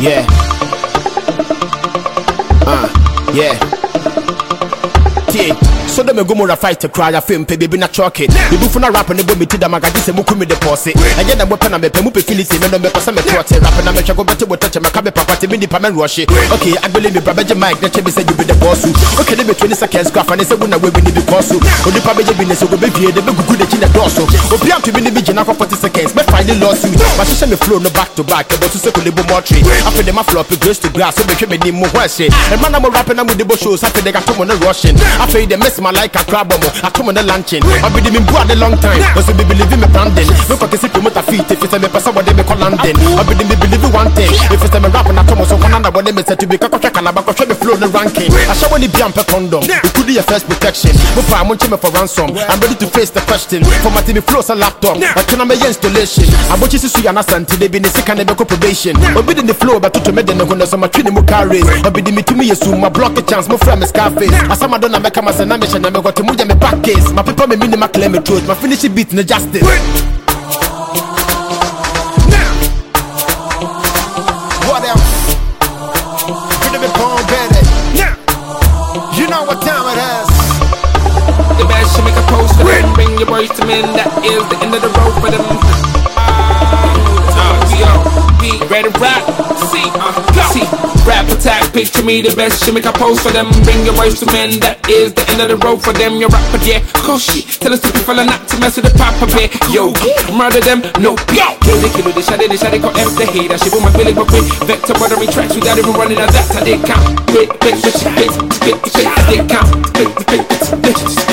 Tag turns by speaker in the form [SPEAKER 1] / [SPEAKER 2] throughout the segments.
[SPEAKER 1] Yeah. Uh, yeah so dɛ megomora fight kora yɛafe mpɛ biribi na chɔke bibufo no rap ne bɔ meti da magagye sɛ muku me de pɔse ɛnyɛ na mopɛ na mepɛ mopɛ filisi me no mepɛ sɛ metɔte rap na mehwɛ gobɛte botɛkyɛ mɛka me papate me nipa mɛnrɔhye okay agbele me bra bɛgye mic na kyɛ me sɛ you be the boss okay ne me 20 seconds kora fa ne sɛ wo na wabi ne bi kɔ so onipa bɛgye bi ne sɛ gobɛwie de bɛgugu n'akyi na dɔɔso obi anto bi ne bi gyina kɔ 40 seconds mɛfaile lawsuit. Mahyehyɛ me flow no back to back ɛbɔ so sɛ kolebo mɔtre afei de maflɔpe grace to grass so me wobɛhwɛ m'anim mo ho ɛhye ɛma na mo rap na mode bɔ shows afei de gato mo ne rushing. Afei de mess my like a crab mo ato mo ne luncheon. Ɔbɛde me mbu ade long time. Ɔso be believe me branding. Mekɔ kɛse promoter feet. If sɛ mepɛ sɛ wɔde me kɔ london ɔbɛde me believe one thing if sɛ me rap na to mo so kɔna na wɔde me sɛ to be kakɔhwɛ kalaba kɔhwɛ me flow the ranking. I show when ne bia mpɛ condom. Ekudi yɛ first protection. Mo pa mo me for ransom. I'm ready to face the question. Format me flow sɛ laptop ɔtwena mɛyɛ installation? Abɔkyi sisu yɛ anasante de bi ne sika ne bɛkɔ probation. Obi ne flow bɛtoto me de ne ho ne so matwe ne mu car race ɔbɛde me tumi yɛ sum ma block a chance mo frɛ me scarface. Asama do na mɛka ma sɛ na mehyɛ na mɛkɔte mu gya me back case ma pepa me mini ma clear me throat ma finish beat ne justice Know what time it is.
[SPEAKER 2] The best should make a post for them. Bring your boys to men. That is the end of the road for them. Uh, yo, be ready to rap. Picture me the best. Should make a post for them. Bring your boys to men. That is the end of the road for them. Your rapper, yeah. Koshi. Tell us stupid fella not to mess with the papa bear. Yo, murder them. No, yo. Kill the killer. They shot it. They shot it. Call F the hater. She put my billy, but quick. Vector buttering tracks without even running out. That's how they count. Big, big, big, big, big, big, they count. Big, big, break it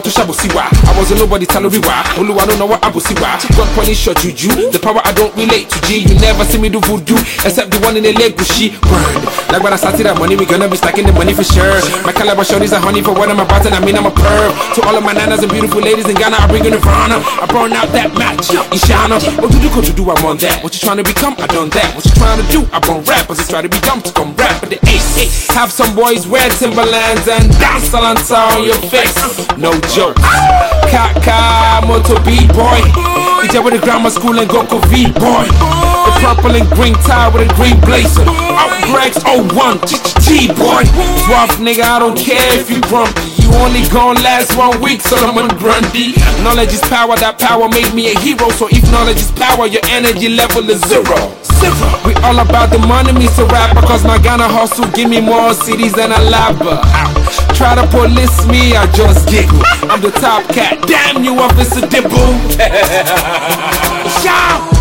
[SPEAKER 2] to shabu see. I wasn't nobody salary why. Olu I don't know what I see why. God punish your juju. The power I don't relate to G. You never see me do voodoo except the one in the leg she Word. Like when I started that money, we gonna be stacking the money for sure. My caliber shorties are honey for what I'm about, and I mean I'm a perv. To all of my nanas and beautiful ladies in Ghana, I bring in Nirvana. I burn out that match. you Ishana, what you do, what you do, I'm on that. What you trying to become, I done that. What you trying to do, I burn rappers. It's try to be dumb to come rap with the ace. Have some boys wear Timberlands and dance on your face. No joke. Kaka, moto B-boy. DJ with the grammar school and Goko V-boy. And green tie with a green blazer. Out Greg's 01, G-boy. Rough nigga, I don't care if you grumpy. You only gon' last one week, Solomon Grundy. Knowledge is power, that power made me a hero. So if knowledge is power, your energy level is zero. Zero. We all about the money, Mr. Rapper. Cause my Ghana hustle give me more cities than a labber. Try to police me, I just giggle. I'm the top cat. Damn you, Officer Dibble. Shout!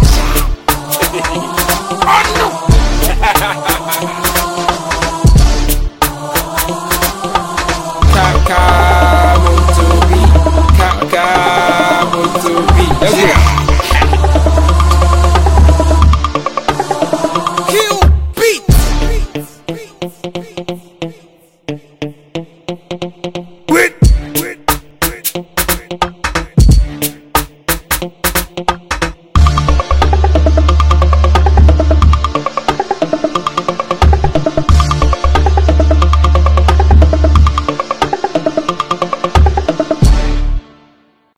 [SPEAKER 2] lights.